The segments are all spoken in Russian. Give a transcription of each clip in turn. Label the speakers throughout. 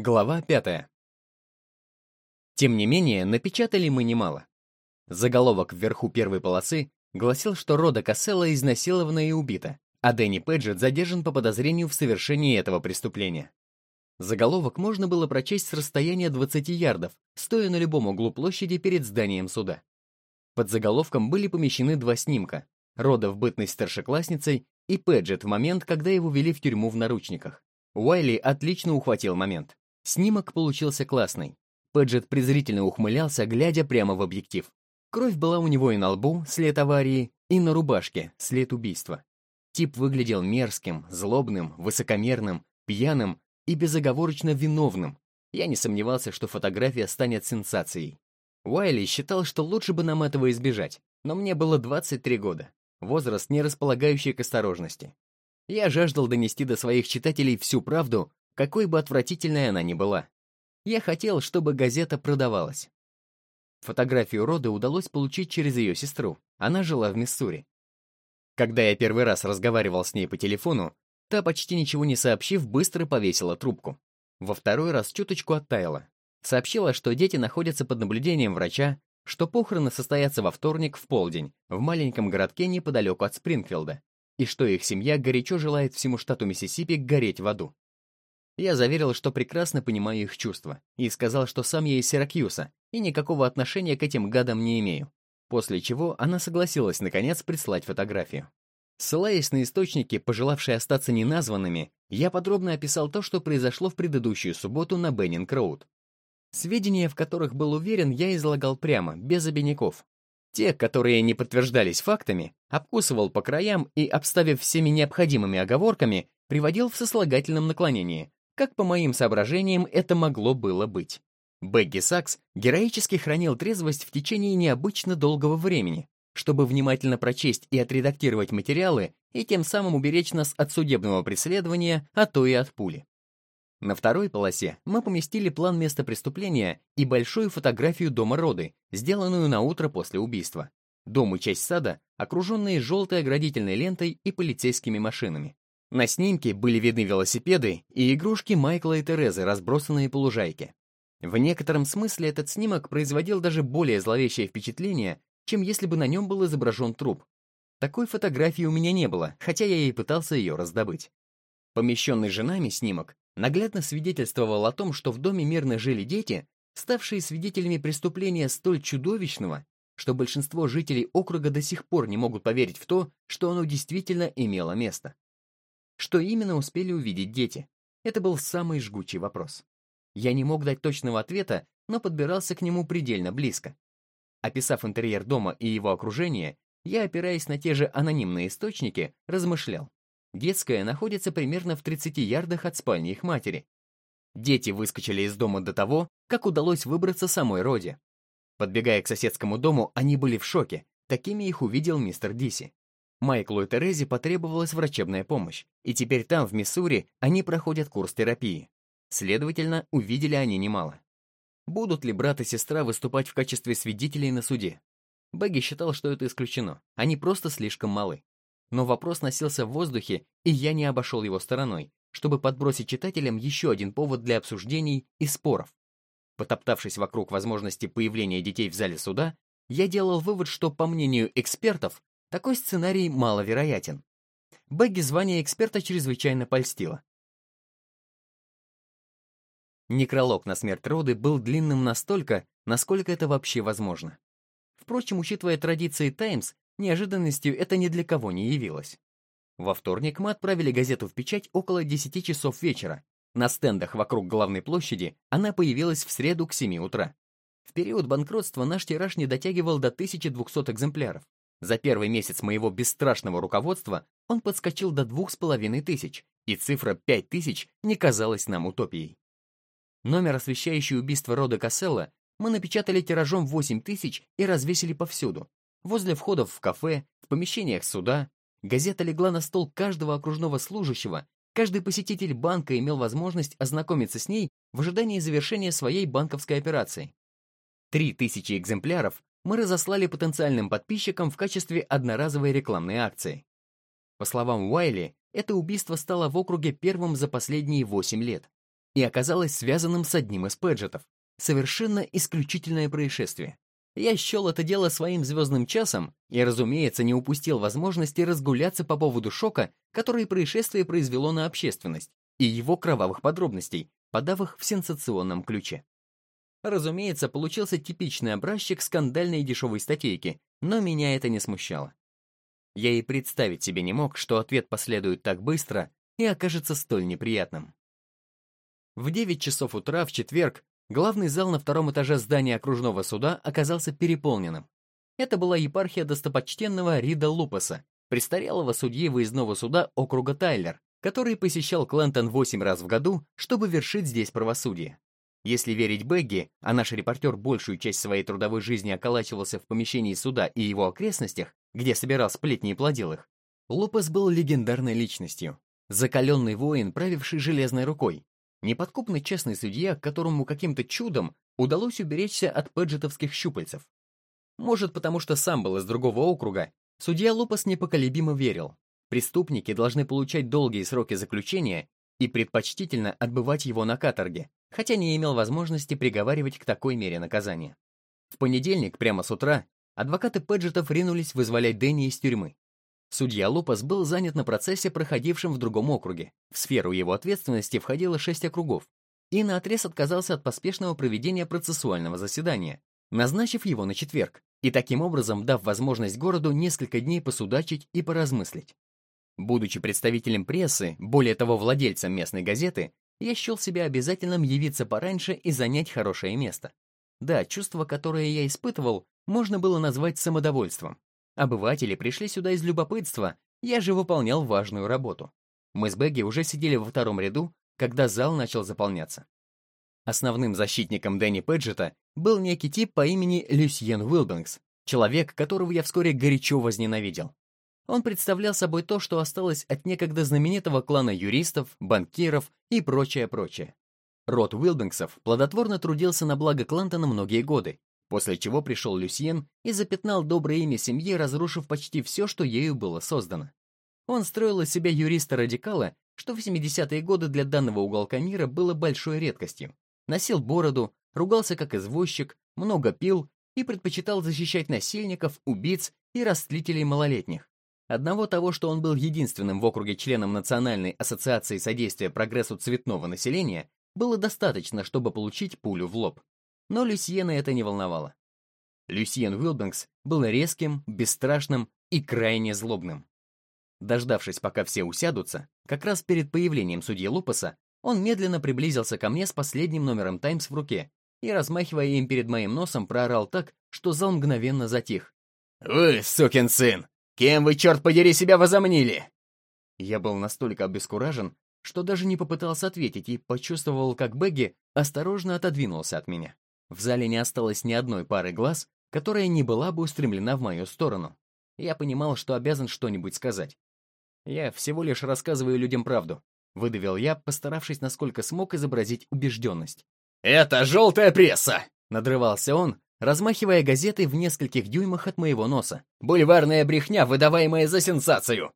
Speaker 1: Глава пятая. Тем не менее, напечатали мы немало. Заголовок вверху первой полосы гласил, что Рода Касселла изнасилована и убита, а Дэнни Пэджет задержан по подозрению в совершении этого преступления. Заголовок можно было прочесть с расстояния 20 ярдов, стоя на любом углу площади перед зданием суда. Под заголовком были помещены два снимка — Рода в бытность старшеклассницей и Пэджет в момент, когда его вели в тюрьму в наручниках. Уайли отлично ухватил момент. Снимок получился классный. Пэджет презрительно ухмылялся, глядя прямо в объектив. Кровь была у него и на лбу, след аварии, и на рубашке, след убийства. Тип выглядел мерзким, злобным, высокомерным, пьяным и безоговорочно виновным. Я не сомневался, что фотография станет сенсацией. Уайли считал, что лучше бы нам этого избежать, но мне было 23 года, возраст, не располагающий к осторожности. Я жаждал донести до своих читателей всю правду какой бы отвратительной она ни была. Я хотел, чтобы газета продавалась. Фотографию Роды удалось получить через ее сестру. Она жила в Миссури. Когда я первый раз разговаривал с ней по телефону, та, почти ничего не сообщив, быстро повесила трубку. Во второй раз чуточку оттаяла. Сообщила, что дети находятся под наблюдением врача, что похороны состоятся во вторник в полдень в маленьком городке неподалеку от Спрингфилда, и что их семья горячо желает всему штату Миссисипи гореть в аду. Я заверил, что прекрасно понимаю их чувства, и сказал, что сам я из Сиракьюса, и никакого отношения к этим гадам не имею. После чего она согласилась, наконец, прислать фотографию. Ссылаясь на источники, пожелавшие остаться неназванными, я подробно описал то, что произошло в предыдующую субботу на Беннинг-Роуд. Сведения, в которых был уверен, я излагал прямо, без обиняков. Те, которые не подтверждались фактами, обкусывал по краям и, обставив всеми необходимыми оговорками, приводил в сослагательном наклонении, как по моим соображениям это могло было быть. Бегги Сакс героически хранил трезвость в течение необычно долгого времени, чтобы внимательно прочесть и отредактировать материалы и тем самым уберечь нас от судебного преследования, а то и от пули. На второй полосе мы поместили план места преступления и большую фотографию дома Роды, сделанную на утро после убийства. Дом и часть сада, окруженные желтой оградительной лентой и полицейскими машинами. На снимке были видны велосипеды и игрушки Майкла и Терезы, разбросанные по лужайке. В некотором смысле этот снимок производил даже более зловещее впечатление, чем если бы на нем был изображен труп. Такой фотографии у меня не было, хотя я и пытался ее раздобыть. Помещенный женами снимок наглядно свидетельствовал о том, что в доме мирно жили дети, ставшие свидетелями преступления столь чудовищного, что большинство жителей округа до сих пор не могут поверить в то, что оно действительно имело место. Что именно успели увидеть дети? Это был самый жгучий вопрос. Я не мог дать точного ответа, но подбирался к нему предельно близко. Описав интерьер дома и его окружение, я, опираясь на те же анонимные источники, размышлял. Детская находится примерно в 30 ярдах от спальни их матери. Дети выскочили из дома до того, как удалось выбраться самой Роде. Подбегая к соседскому дому, они были в шоке, такими их увидел мистер Диси. Майклу и Терезе потребовалась врачебная помощь, и теперь там, в Миссури, они проходят курс терапии. Следовательно, увидели они немало. Будут ли брат и сестра выступать в качестве свидетелей на суде? Бэгги считал, что это исключено, они просто слишком малы. Но вопрос носился в воздухе, и я не обошел его стороной, чтобы подбросить читателям еще один повод для обсуждений и споров. Потоптавшись вокруг возможности появления детей в зале суда, я делал вывод, что, по мнению экспертов, такой сценарий маловероятен. Бэгги звание эксперта чрезвычайно польстило. Некролог на смерть роды был длинным настолько, насколько это вообще возможно. Впрочем, учитывая традиции «Таймс», неожиданностью это ни для кого не явилось. Во вторник мы отправили газету в печать около 10 часов вечера. На стендах вокруг главной площади она появилась в среду к 7 утра. В период банкротства наш тираж не дотягивал до 1200 экземпляров. За первый месяц моего бесстрашного руководства он подскочил до двух с половиной тысяч, и цифра пять тысяч не казалась нам утопией. Номер, освещающий убийство рода Касселла, мы напечатали тиражом 8 тысяч и развесили повсюду. Возле входов в кафе, в помещениях суда. Газета легла на стол каждого окружного служащего, каждый посетитель банка имел возможность ознакомиться с ней в ожидании завершения своей банковской операции. Три тысячи экземпляров мы разослали потенциальным подписчикам в качестве одноразовой рекламной акции. По словам Уайли, это убийство стало в округе первым за последние 8 лет. и оказалось связанным с одним из Пэджетов. Совершенно исключительное происшествие. Я счел это дело своим звездным часом и, разумеется, не упустил возможности разгуляться по поводу шока, который происшествие произвело на общественность, и его кровавых подробностей, подав их в сенсационном ключе. Разумеется, получился типичный образчик скандальной дешевой статейки, но меня это не смущало. Я и представить себе не мог, что ответ последует так быстро и окажется столь неприятным. В 9 часов утра в четверг главный зал на втором этаже здания окружного суда оказался переполненным. Это была епархия достопочтенного Рида Лупаса, престарелого судьи выездного суда округа Тайлер, который посещал Клентон 8 раз в году, чтобы вершить здесь правосудие. Если верить Бегги, а наш репортер большую часть своей трудовой жизни околачивался в помещении суда и его окрестностях, где собирал сплетни и плодил их, Лопес был легендарной личностью. Закаленный воин, правивший железной рукой. Неподкупный честный судья, которому каким-то чудом удалось уберечься от пэджетовских щупальцев. Может, потому что сам был из другого округа, судья Лопес непоколебимо верил. Преступники должны получать долгие сроки заключения и предпочтительно отбывать его на каторге, хотя не имел возможности приговаривать к такой мере наказания. В понедельник, прямо с утра, адвокаты Пэджетов ринулись вызволять Дэнни из тюрьмы. Судья Лопас был занят на процессе, проходившем в другом округе. В сферу его ответственности входило шесть округов, и наотрез отказался от поспешного проведения процессуального заседания, назначив его на четверг, и таким образом дав возможность городу несколько дней посудачить и поразмыслить. Будучи представителем прессы, более того, владельцем местной газеты, я счел себя обязательным явиться пораньше и занять хорошее место. Да, чувство, которое я испытывал, можно было назвать самодовольством. Обыватели пришли сюда из любопытства, я же выполнял важную работу. Мы с Бегги уже сидели во втором ряду, когда зал начал заполняться. Основным защитником Дэнни Пэджета был некий тип по имени Люсьен Уилбингс, человек, которого я вскоре горячо возненавидел. Он представлял собой то, что осталось от некогда знаменитого клана юристов, банкиров и прочее-прочее. Род Уилбингсов плодотворно трудился на благо Клантона многие годы, после чего пришел Люсьен и запятнал доброе имя семьи, разрушив почти все, что ею было создано. Он строил из себя юриста-радикала, что в 70-е годы для данного уголка мира было большой редкостью. Носил бороду, ругался как извозчик, много пил и предпочитал защищать насильников, убийц и растлителей малолетних. Одного того, что он был единственным в округе членом Национальной ассоциации содействия прогрессу цветного населения, было достаточно, чтобы получить пулю в лоб. Но Люсьена это не волновало. Люсьен Уилбингс был резким, бесстрашным и крайне злобным. Дождавшись, пока все усядутся, как раз перед появлением судьи Лупаса, он медленно приблизился ко мне с последним номером «Таймс» в руке и, размахивая им перед моим носом, проорал так, что зал мгновенно затих. «Вы, сукин сын! Кем вы, черт подери, себя возомнили?» Я был настолько обескуражен, что даже не попытался ответить и почувствовал, как Бегги осторожно отодвинулся от меня. В зале не осталось ни одной пары глаз, которая не была бы устремлена в мою сторону. Я понимал, что обязан что-нибудь сказать. Я всего лишь рассказываю людям правду. Выдавил я, постаравшись насколько смог изобразить убежденность. «Это желтая пресса!» — надрывался он, размахивая газетой в нескольких дюймах от моего носа. «Бульварная брехня, выдаваемая за сенсацию!»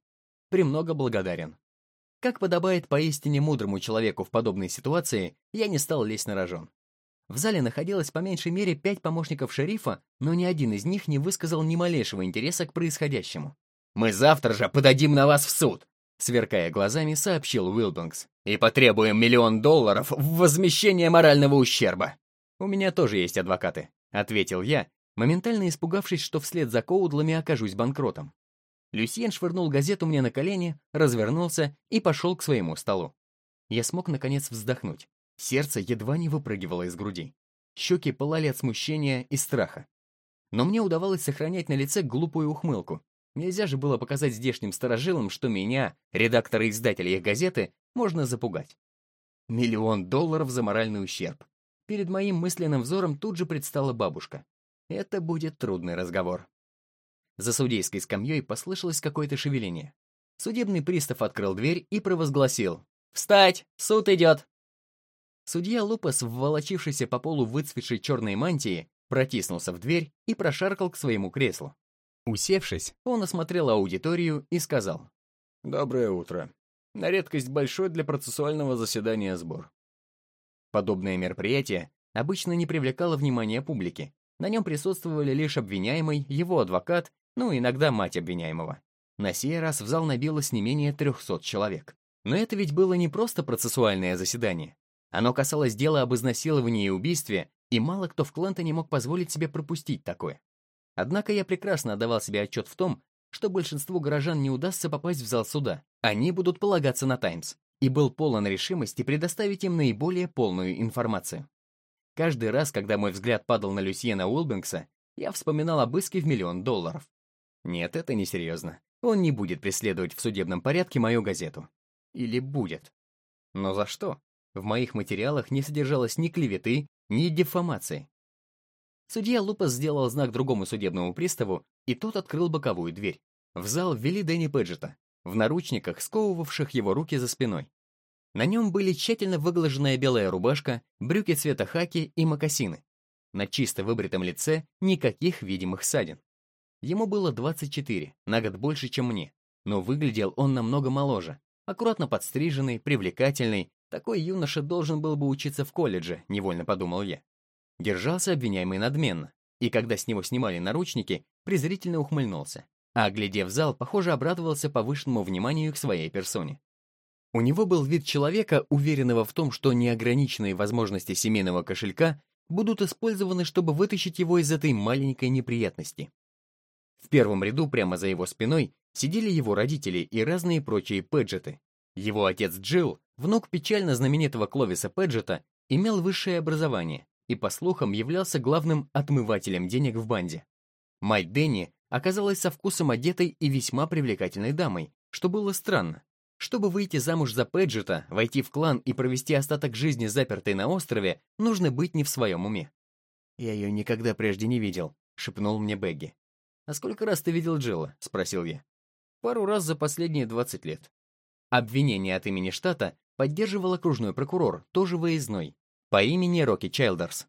Speaker 1: Премного благодарен. Как подобает поистине мудрому человеку в подобной ситуации, я не стал лезть на рожон. В зале находилось по меньшей мере пять помощников шерифа, но ни один из них не высказал ни малейшего интереса к происходящему. «Мы завтра же подадим на вас в суд!» Сверкая глазами, сообщил Уилбингс. «И потребуем миллион долларов в возмещение морального ущерба!» «У меня тоже есть адвокаты», — ответил я, моментально испугавшись, что вслед за Коудлами окажусь банкротом. Люсьен швырнул газету мне на колени, развернулся и пошел к своему столу. Я смог, наконец, вздохнуть. Сердце едва не выпрыгивало из груди. Щеки пылали от смущения и страха. Но мне удавалось сохранять на лице глупую ухмылку. Нельзя же было показать здешним старожилам, что меня, редактора и издателя их газеты, можно запугать. Миллион долларов за моральный ущерб. Перед моим мысленным взором тут же предстала бабушка. Это будет трудный разговор. За судейской скамьей послышалось какое-то шевеление. Судебный пристав открыл дверь и провозгласил. «Встать! Суд идет!» Судья Лупас, вволочившийся по полу выцветшей черной мантии, протиснулся в дверь и прошаркал к своему креслу. Усевшись, он осмотрел аудиторию и сказал. «Доброе утро. На редкость большой для процессуального заседания сбор. Подобное мероприятие обычно не привлекало внимания публики. На нем присутствовали лишь обвиняемый, его адвокат, ну, иногда мать обвиняемого. На сей раз в зал набилось не менее 300 человек. Но это ведь было не просто процессуальное заседание. Оно касалось дела об изнасиловании и убийстве, и мало кто в Клентоне мог позволить себе пропустить такое. Однако я прекрасно отдавал себе отчет в том, что большинству горожан не удастся попасть в зал суда. Они будут полагаться на «Таймс», и был полон решимости предоставить им наиболее полную информацию. Каждый раз, когда мой взгляд падал на Люсьена Уилбенкса, я вспоминал об иске в миллион долларов. Нет, это несерьезно. Он не будет преследовать в судебном порядке мою газету. Или будет. Но за что? В моих материалах не содержалось ни клеветы, ни дефамации. Судья Лупас сделал знак другому судебному приставу, и тот открыл боковую дверь. В зал ввели Дэнни Пэджета, в наручниках, сковывавших его руки за спиной. На нем были тщательно выглаженная белая рубашка, брюки цвета хаки и мокасины. На чисто выбритом лице никаких видимых ссадин. Ему было 24, на год больше, чем мне, но выглядел он намного моложе, аккуратно подстриженный, привлекательный, такой юноша должен был бы учиться в колледже, невольно подумал я. Держался обвиняемый надменно, и когда с него снимали наручники, презрительно ухмыльнулся, а, глядев зал, похоже, обрадовался повышенному вниманию к своей персоне. У него был вид человека, уверенного в том, что неограниченные возможности семейного кошелька будут использованы, чтобы вытащить его из этой маленькой неприятности. В первом ряду прямо за его спиной сидели его родители и разные прочие Пэджеты. Его отец Джилл, внук печально знаменитого Кловиса Пэджета, имел высшее образование, и, по слухам, являлся главным отмывателем денег в банде. Мать Дэнни оказалась со вкусом одетой и весьма привлекательной дамой, что было странно. Чтобы выйти замуж за Пэджета, войти в клан и провести остаток жизни запертой на острове, нужно быть не в своем уме. «Я ее никогда прежде не видел», — шепнул мне Бегги. «А сколько раз ты видел Джилла?» — спросил я. «Пару раз за последние 20 лет». Обвинение от имени штата поддерживал окружной прокурор, тоже выездной, по имени Рокки Чайлдерс.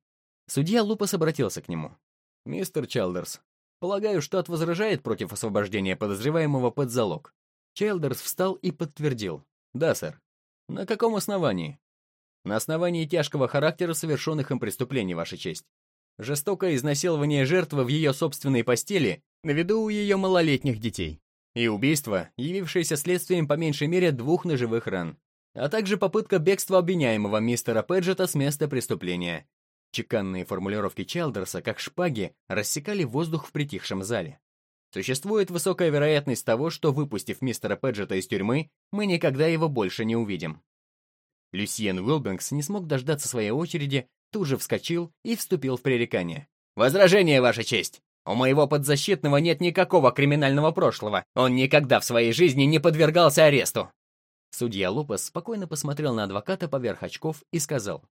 Speaker 1: Судья Лупас обратился к нему. «Мистер Чайлдерс, полагаю, штат возражает против освобождения подозреваемого под залог». Чайлдерс встал и подтвердил. «Да, сэр». «На каком основании?» «На основании тяжкого характера совершенных им преступлений, Ваша честь. Жестокое изнасилование жертвы в ее собственной постели на виду у ее малолетних детей. И убийство, явившееся следствием по меньшей мере двух ножевых ран а также попытка бегства обвиняемого мистера Пэджета с места преступления. Чеканные формулировки Чалдерса, как шпаги, рассекали воздух в притихшем зале. Существует высокая вероятность того, что, выпустив мистера Пэджета из тюрьмы, мы никогда его больше не увидим. Люсьен Уилбенкс не смог дождаться своей очереди, тут же вскочил и вступил в пререкание. «Возражение, Ваша честь! У моего подзащитного нет никакого криминального прошлого. Он никогда в своей жизни не подвергался аресту. Судья Лопес спокойно посмотрел на адвоката поверх очков и сказал,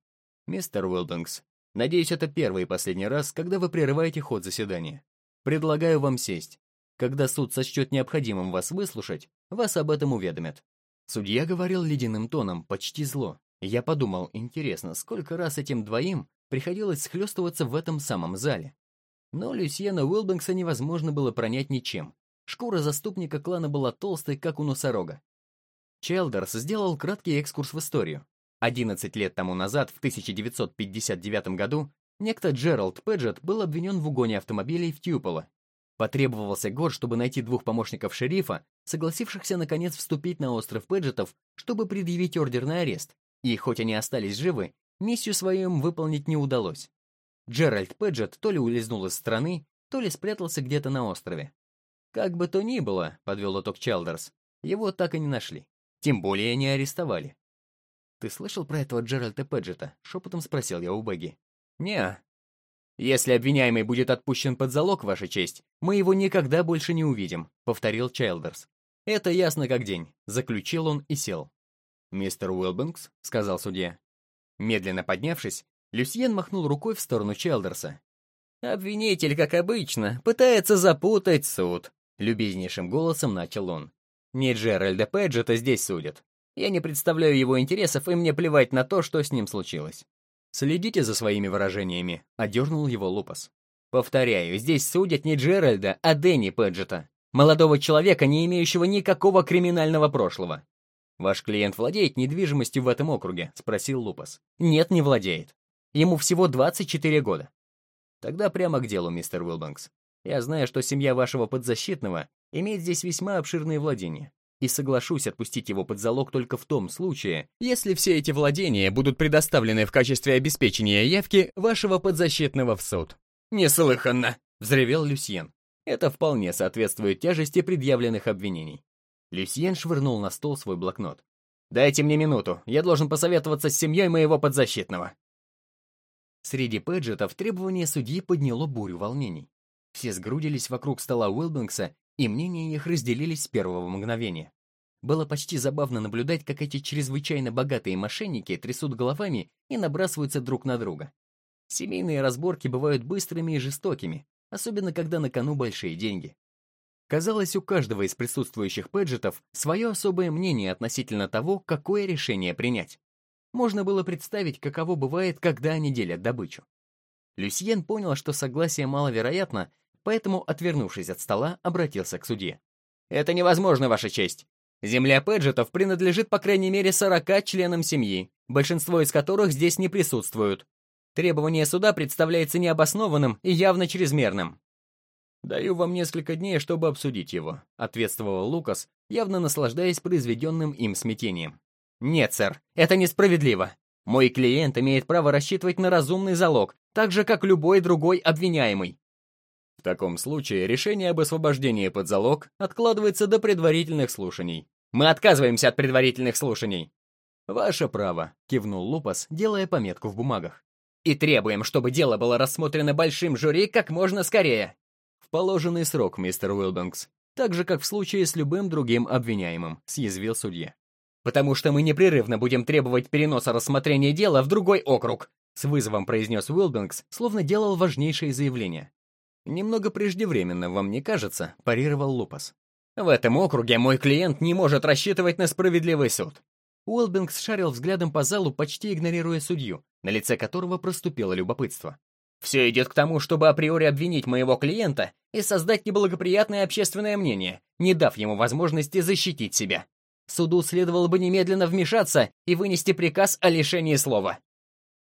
Speaker 1: «Мистер Уилбингс, надеюсь, это первый и последний раз, когда вы прерываете ход заседания. Предлагаю вам сесть. Когда суд сочтет необходимым вас выслушать, вас об этом уведомят». Судья говорил ледяным тоном, почти зло. Я подумал, интересно, сколько раз этим двоим приходилось схлестываться в этом самом зале. Но Люсьена Уилбингса невозможно было пронять ничем. Шкура заступника клана была толстой, как у носорога. Челдерс сделал краткий экскурс в историю. 11 лет тому назад, в 1959 году, некто Джеральд Пэджетт был обвинен в угоне автомобилей в Тьюполо. Потребовался год, чтобы найти двух помощников шерифа, согласившихся наконец вступить на остров Пэджеттов, чтобы предъявить ордер на арест, и хоть они остались живы, миссию свою им выполнить не удалось. Джеральд Пэджетт то ли улизнул из страны, то ли спрятался где-то на острове. Как бы то ни было, подвел итог Челдерс, его так и не нашли. Тем более не арестовали. «Ты слышал про этого Джеральда Пэджета?» — шепотом спросил я у Бэгги. не «Если обвиняемый будет отпущен под залог, Ваша честь, мы его никогда больше не увидим», — повторил Чайлдерс. «Это ясно как день», — заключил он и сел. «Мистер Уилбингс», — сказал судья. Медленно поднявшись, Люсьен махнул рукой в сторону Чайлдерса. «Обвинитель, как обычно, пытается запутать суд», — любезнейшим голосом начал он. Не Джеральда Пэджета здесь судят. Я не представляю его интересов, и мне плевать на то, что с ним случилось. Следите за своими выражениями, одернул его Лупас. Повторяю, здесь судят не Джеральда, а Дэнни Пэджета, молодого человека, не имеющего никакого криминального прошлого. «Ваш клиент владеет недвижимостью в этом округе?» — спросил Лупас. «Нет, не владеет. Ему всего 24 года». «Тогда прямо к делу, мистер Уилбанкс. Я знаю, что семья вашего подзащитного имеет здесь весьма обширные владения, и соглашусь отпустить его под залог только в том случае, если все эти владения будут предоставлены в качестве обеспечения явки вашего подзащитного в суд». «Неслыханно!» — взревел Люсьен. Это вполне соответствует тяжести предъявленных обвинений. Люсьен швырнул на стол свой блокнот. «Дайте мне минуту, я должен посоветоваться с семьей моего подзащитного». Среди пэджетов требование судьи подняло бурю волнений. Все сгрудились вокруг стола Уилбингса, и мнения их разделились с первого мгновения. Было почти забавно наблюдать, как эти чрезвычайно богатые мошенники трясут головами и набрасываются друг на друга. Семейные разборки бывают быстрыми и жестокими, особенно когда на кону большие деньги. Казалось, у каждого из присутствующих пэджетов свое особое мнение относительно того, какое решение принять. Можно было представить, каково бывает, когда они делят добычу. Люсьен понял, что согласие маловероятно, поэтому, отвернувшись от стола, обратился к судье. «Это невозможно, Ваша честь. Земля Пэджетов принадлежит по крайней мере 40 членам семьи, большинство из которых здесь не присутствуют. Требование суда представляется необоснованным и явно чрезмерным. «Даю вам несколько дней, чтобы обсудить его», — ответствовал Лукас, явно наслаждаясь произведенным им смятением. «Нет, сэр, это несправедливо. Мой клиент имеет право рассчитывать на разумный залог, так же, как любой другой обвиняемый». В таком случае решение об освобождении под залог откладывается до предварительных слушаний. Мы отказываемся от предварительных слушаний. «Ваше право», — кивнул Лупас, делая пометку в бумагах и требуем, чтобы дело было рассмотрено большим жюри как можно скорее. В положенный срок, мистер Уилбанкс, так же, как в случае с любым другим обвиняемым, съязвил судья. Потому что мы непрерывно будем требовать переноса рассмотрения дела в другой округ, с вызовом произнес Уилбанкс, словно делал важнейшее заявление. «Немного преждевременно, вам не кажется?» – парировал Лупас. «В этом округе мой клиент не может рассчитывать на справедливый суд. Уэлбингс шарил взглядом по залу, почти игнорируя судью, на лице которого проступило любопытство. «Все идет к тому, чтобы априори обвинить моего клиента и создать неблагоприятное общественное мнение, не дав ему возможности защитить себя. Суду следовало бы немедленно вмешаться и вынести приказ о лишении слова».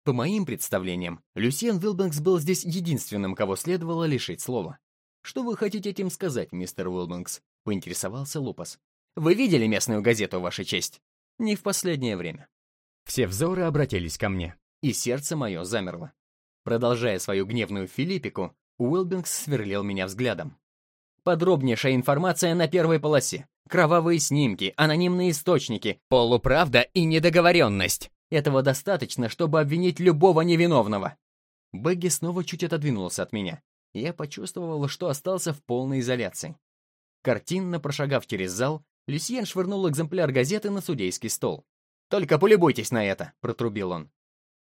Speaker 1: По моим представлениям, Люсьен Уилбингс был здесь единственным, кого следовало лишить слова. «Что вы хотите этим сказать, мистер Уилбингс?» — поинтересовался Лупас. «Вы видели местную газету, Ваша честь?» Не в последнее время. Все взоры обратились ко мне, и сердце мое замерло. Продолжая свою гневную филиппику, Уилбингс сверлил меня взглядом. Подробнейшая информация на первой полосе. Кровавые снимки, анонимные источники, полуправда и недоговоренность. Этого достаточно, чтобы обвинить любого невиновного. Бэгги снова чуть отодвинулся от меня. Я почувствовал, что остался в полной изоляции. Картинно прошагав через зал, Люсьен швырнул экземпляр газеты на судейский стол. «Только полюбуйтесь на это!» — протрубил он.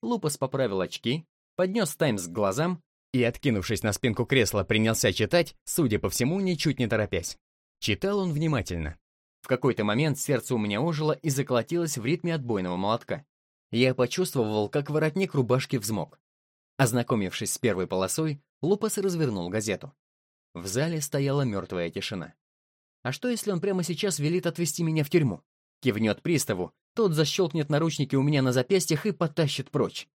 Speaker 1: Лупас поправил очки, поднес «Таймс» к глазам и, откинувшись на спинку кресла, принялся читать, судя по всему, ничуть не торопясь. Читал он внимательно. В какой-то момент сердце у меня ожило и заколотилось в ритме отбойного молотка. Я почувствовал, как воротник рубашки взмок. Ознакомившись с первой полосой, Лупас развернул газету. В зале стояла мертвая тишина. А что, если он прямо сейчас велит отвезти меня в тюрьму? Кивнет приставу, тот защелкнет наручники у меня на запястьях и потащит прочь.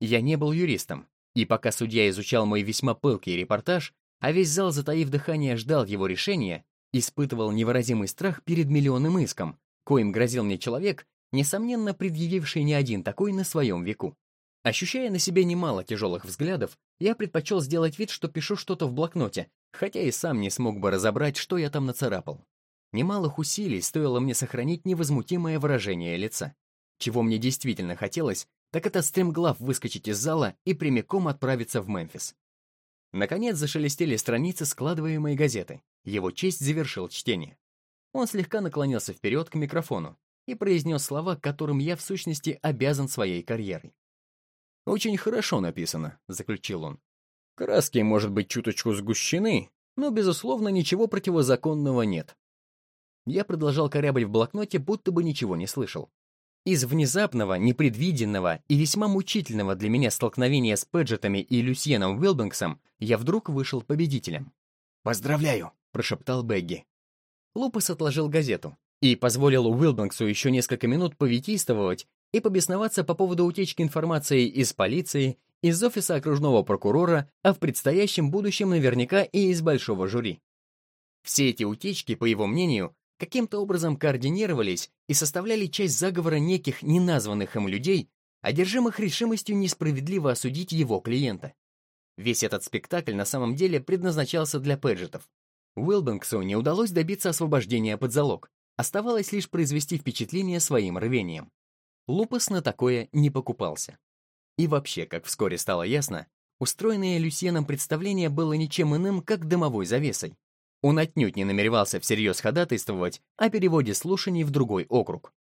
Speaker 1: Я не был юристом, и пока судья изучал мой весьма пылкий репортаж, а весь зал, затаив дыхание, ждал его решения, испытывал невыразимый страх перед миллионным иском, коим грозил мне человек, несомненно предъявивший не один такой на своем веку. Ощущая на себе немало тяжелых взглядов, я предпочел сделать вид, что пишу что-то в блокноте, хотя и сам не смог бы разобрать, что я там нацарапал. Немалых усилий стоило мне сохранить невозмутимое выражение лица. Чего мне действительно хотелось, так это стремглав выскочить из зала и прямиком отправиться в Мемфис. Наконец зашелестели страницы складываемой газеты. Его честь завершил чтение. Он слегка наклонился вперед к микрофону и произнес слова, которым я в сущности обязан своей карьерой. «Очень хорошо написано», — заключил он. Краски, может быть, чуточку сгущены, но, безусловно, ничего противозаконного нет. Я продолжал корабль в блокноте, будто бы ничего не слышал. Из внезапного, непредвиденного и весьма мучительного для меня столкновения с Пэджетами и Люсьеном Уилбингсом я вдруг вышел победителем. «Поздравляю!» — прошептал Бегги. Лупас отложил газету, и позволил Уилбанксу еще несколько минут повитийствовать и побесноваться по поводу утечки информации из полиции, из офиса окружного прокурора, а в предстоящем будущем наверняка и из большого жюри. Все эти утечки, по его мнению, каким-то образом координировались и составляли часть заговора неких неназванных им людей, одержимых решимостью несправедливо осудить его клиента. Весь этот спектакль на самом деле предназначался для Пэджетов. Уилбенксу не удалось добиться освобождения под залог, оставалось лишь произвести впечатление своим рвением. Лупас на такое не покупался. И вообще, как вскоре стало ясно, устроенное Люсьеном представление было ничем иным, как дымовой завесой. Он отнюдь не намеревался всерьез ходатайствовать о переводе слушаний в другой округ.